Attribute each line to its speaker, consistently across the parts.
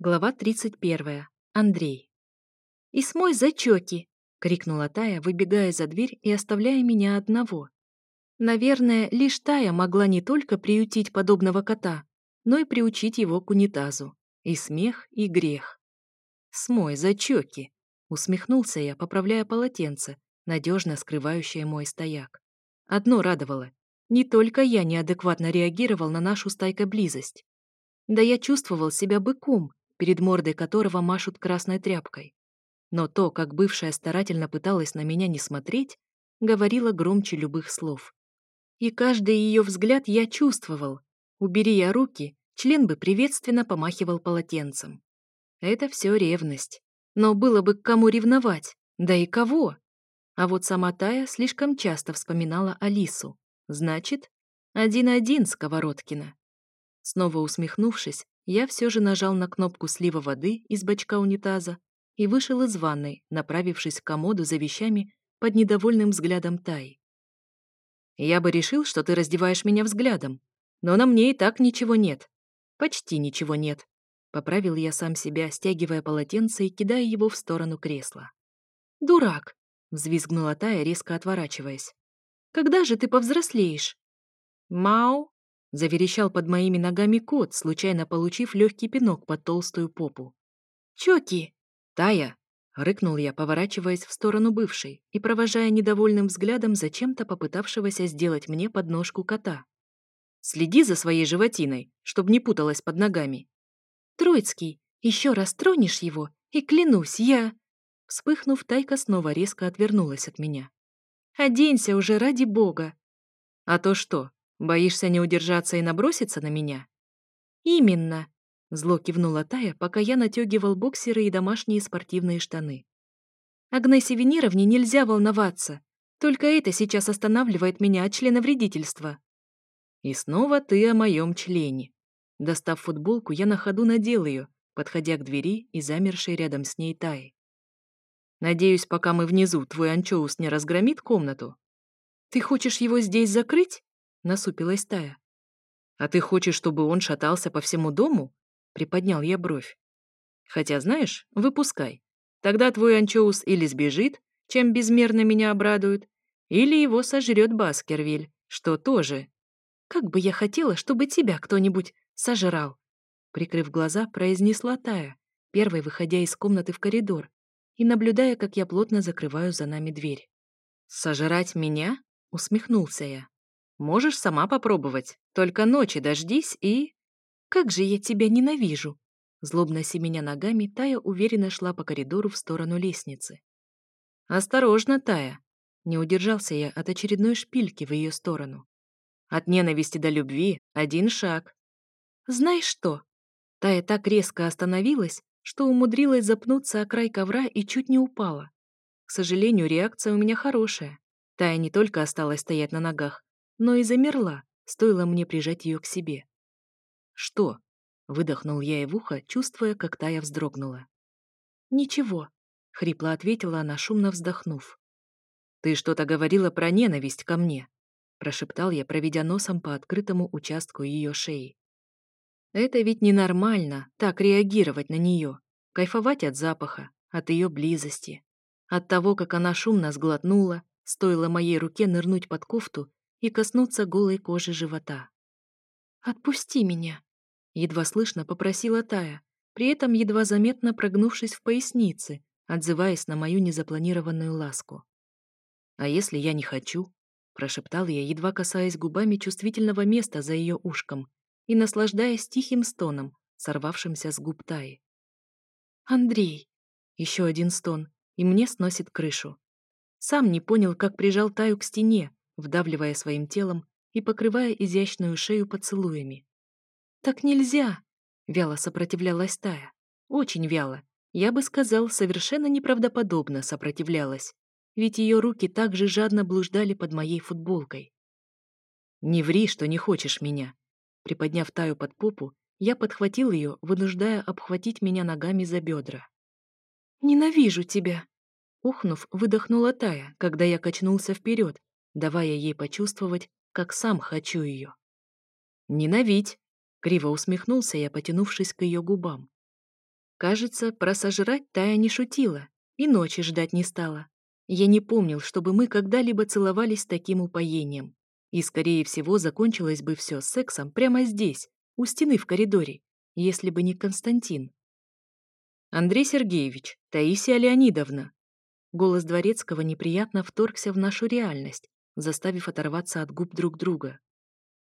Speaker 1: Глава 31. Андрей. «И смой зачёки! — крикнула Тая, выбегая за дверь и оставляя меня одного. Наверное, лишь Тая могла не только приютить подобного кота, но и приучить его к унитазу. И смех, и грех. «Смой зачёки! — усмехнулся я, поправляя полотенце, надежно скрывающее мой стояк. Одно радовало. Не только я неадекватно реагировал на нашу стайка близость. Да я чувствовал себя быком, перед мордой которого машут красной тряпкой. Но то, как бывшая старательно пыталась на меня не смотреть, говорила громче любых слов. И каждый ее взгляд я чувствовал. Убери я руки, член бы приветственно помахивал полотенцем. Это все ревность. Но было бы к кому ревновать, да и кого. А вот сама Тая слишком часто вспоминала Алису. Значит, один-один Сковородкина. Снова усмехнувшись, я все же нажал на кнопку слива воды из бачка унитаза и вышел из ванной, направившись к комоду за вещами под недовольным взглядом Тай. «Я бы решил, что ты раздеваешь меня взглядом, но на мне и так ничего нет. Почти ничего нет», — поправил я сам себя, стягивая полотенце и кидая его в сторону кресла. «Дурак!» — взвизгнула Тая, резко отворачиваясь. «Когда же ты повзрослеешь?» «Мау!» Заверещал под моими ногами кот, случайно получив легкий пинок под толстую попу. «Чоки!» «Тая!» — рыкнул я, поворачиваясь в сторону бывшей и провожая недовольным взглядом зачем-то попытавшегося сделать мне подножку кота. «Следи за своей животиной, чтобы не путалась под ногами!» «Троицкий, еще раз тронешь его, и клянусь, я...» Вспыхнув, Тайка снова резко отвернулась от меня. «Оденься уже ради бога!» «А то что, Боишься не удержаться и наброситься на меня?» «Именно!» — зло кивнула Тая, пока я натягивал боксеры и домашние спортивные штаны. «Агнессе Венеровне нельзя волноваться. Только это сейчас останавливает меня от членивредительства. «И снова ты о моем члене». Достав футболку, я на ходу надел ее, подходя к двери и замершей рядом с ней Таи. «Надеюсь, пока мы внизу, твой анчоус не разгромит комнату?» «Ты хочешь его здесь закрыть?» — насупилась Тая. «А ты хочешь, чтобы он шатался по всему дому?» — приподнял я бровь. «Хотя, знаешь, выпускай. Тогда твой анчоус или сбежит, чем безмерно меня обрадует, или его сожрет Баскервиль, что тоже. Как бы я хотела, чтобы тебя кто-нибудь сожрал!» Прикрыв глаза, произнесла Тая, первой выходя из комнаты в коридор и наблюдая, как я плотно закрываю за нами дверь. «Сожрать меня?» — усмехнулся я. Можешь сама попробовать. Только ночи дождись и... Как же я тебя ненавижу!» Злобно семеня ногами, Тая уверенно шла по коридору в сторону лестницы. «Осторожно, Тая!» Не удержался я от очередной шпильки в ее сторону. «От ненависти до любви один шаг». «Знаешь что?» Тая так резко остановилась, что умудрилась запнуться о край ковра и чуть не упала. К сожалению, реакция у меня хорошая. Тая не только осталась стоять на ногах, но и замерла, стоило мне прижать ее к себе. «Что?» — выдохнул я ей в ухо, чувствуя, как та я вздрогнула. «Ничего», — хрипло ответила она, шумно вздохнув. «Ты что-то говорила про ненависть ко мне», — прошептал я, проведя носом по открытому участку ее шеи. «Это ведь ненормально, так реагировать на нее, кайфовать от запаха, от ее близости, от того, как она шумно сглотнула, стоило моей руке нырнуть под кофту и коснуться голой кожи живота. «Отпусти меня!» — едва слышно попросила Тая, при этом едва заметно прогнувшись в пояснице, отзываясь на мою незапланированную ласку. «А если я не хочу?» — прошептал я, едва касаясь губами чувствительного места за ее ушком и наслаждаясь тихим стоном, сорвавшимся с губ Таи. «Андрей!» — еще один стон, и мне сносит крышу. Сам не понял, как прижал Таю к стене, вдавливая своим телом и покрывая изящную шею поцелуями. «Так нельзя!» — вяло сопротивлялась Тая. Очень вяло. Я бы сказал, совершенно неправдоподобно сопротивлялась, ведь ее руки также жадно блуждали под моей футболкой. «Не ври, что не хочешь меня!» Приподняв Таю под попу, я подхватил ее, вынуждая обхватить меня ногами за бедра. «Ненавижу тебя!» Ухнув, выдохнула Тая, когда я качнулся вперед, давая ей почувствовать, как сам хочу ее. «Ненавидь!» — криво усмехнулся я, потянувшись к ее губам. Кажется, про сожрать Тая не шутила и ночи ждать не стала. Я не помнил, чтобы мы когда-либо целовались таким упоением. И, скорее всего, закончилось бы все сексом прямо здесь, у стены в коридоре, если бы не Константин. «Андрей Сергеевич, Таисия Леонидовна!» Голос Дворецкого неприятно вторгся в нашу реальность, заставив оторваться от губ друг друга.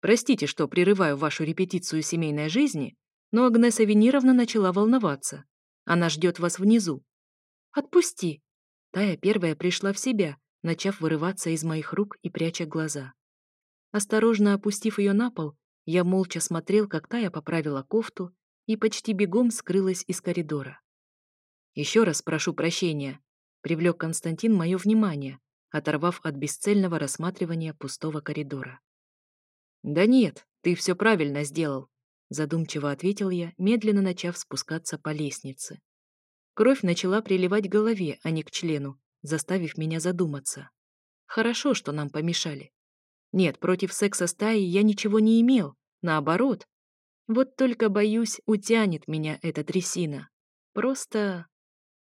Speaker 1: «Простите, что прерываю вашу репетицию семейной жизни, но Агнеса Венеровна начала волноваться. Она ждет вас внизу». «Отпусти!» Тая первая пришла в себя, начав вырываться из моих рук и пряча глаза. Осторожно опустив ее на пол, я молча смотрел, как Тая поправила кофту и почти бегом скрылась из коридора. «Еще раз прошу прощения», — привлек Константин мое внимание, оторвав от бесцельного рассматривания пустого коридора. «Да нет, ты все правильно сделал», — задумчиво ответил я, медленно начав спускаться по лестнице. Кровь начала приливать к голове, а не к члену, заставив меня задуматься. Хорошо, что нам помешали. Нет, против секса стаи я ничего не имел, наоборот. Вот только, боюсь, утянет меня эта трясина. Просто...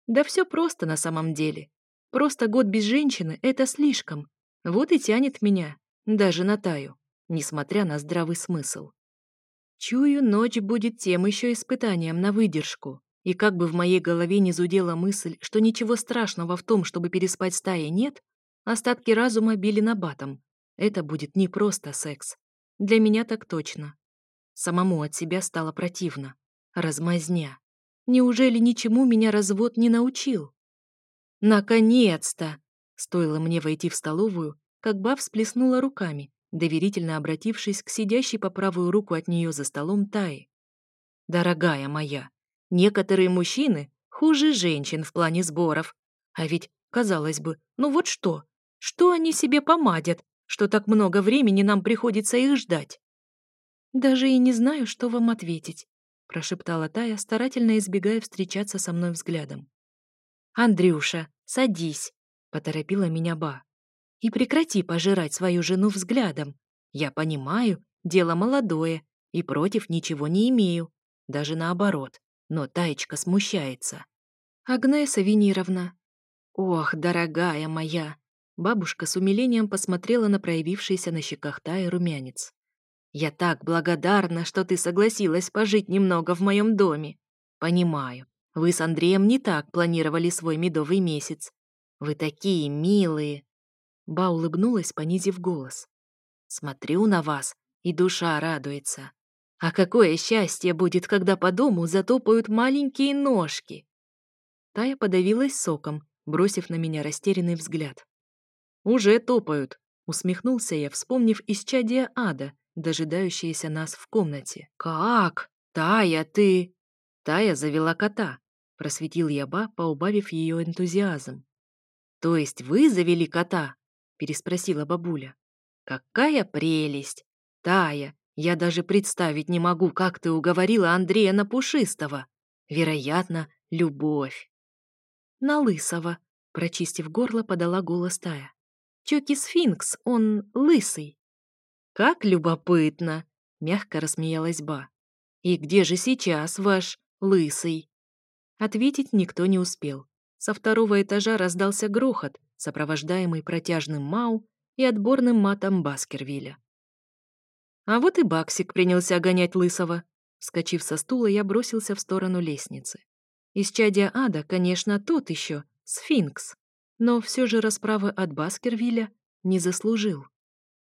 Speaker 1: Да все просто на самом деле. Просто год без женщины — это слишком. Вот и тянет меня, даже на таю, несмотря на здравый смысл. Чую, ночь будет тем еще испытанием на выдержку. И как бы в моей голове не зудела мысль, что ничего страшного в том, чтобы переспать с Таей, нет, остатки разума били на батом. Это будет не просто секс. Для меня так точно. Самому от себя стало противно. Размазня. Неужели ничему меня развод не научил? Наконец-то! Стоило мне войти в столовую, как Ба всплеснула руками, доверительно обратившись к сидящей по правую руку от нее за столом Таи. «Дорогая моя, некоторые мужчины хуже женщин в плане сборов. А ведь, казалось бы, ну вот что? Что они себе помадят, что так много времени нам приходится их ждать?» «Даже и не знаю, что вам ответить», — прошептала Тая, старательно избегая встречаться со мной взглядом. «Андрюша, садись», — поторопила меня Ба. «И прекрати пожирать свою жену взглядом. Я понимаю, дело молодое, и против ничего не имею. Даже наоборот. Но Таечка смущается». «Агнеса Венировна». «Ох, дорогая моя!» Бабушка с умилением посмотрела на проявившийся на щеках Таи румянец. «Я так благодарна, что ты согласилась пожить немного в моем доме. Понимаю, вы с Андреем не так планировали свой медовый месяц. Вы такие милые!» Ба улыбнулась, понизив голос. «Смотрю на вас, и душа радуется. А какое счастье будет, когда по дому затопают маленькие ножки!» Тая подавилась соком, бросив на меня растерянный взгляд. «Уже топают», — усмехнулся я, вспомнив исчадие ада, дожидающееся нас в комнате. «Как? Тая, ты...» Тая завела кота, — просветил я Ба, поубавив ее энтузиазм. «То есть вы завели кота?» — переспросила бабуля. «Какая прелесть! Тая, я даже представить не могу, как ты уговорила Андрея на Пушистого. Вероятно, любовь». «На Лысого», — прочистив горло, подала голос Тая. «Чоки сфинкс, он лысый». «Как любопытно!» — мягко рассмеялась Ба. «И где же сейчас ваш лысый?» Ответить никто не успел. Со второго этажа раздался грохот, сопровождаемый протяжным мау и отборным матом Баскервилля. А вот и Баксик принялся гонять Лысого. Вскочив со стула, я бросился в сторону лестницы. Исчадие ада, конечно, тот еще, сфинкс, но все же расправы от Баскервилля не заслужил.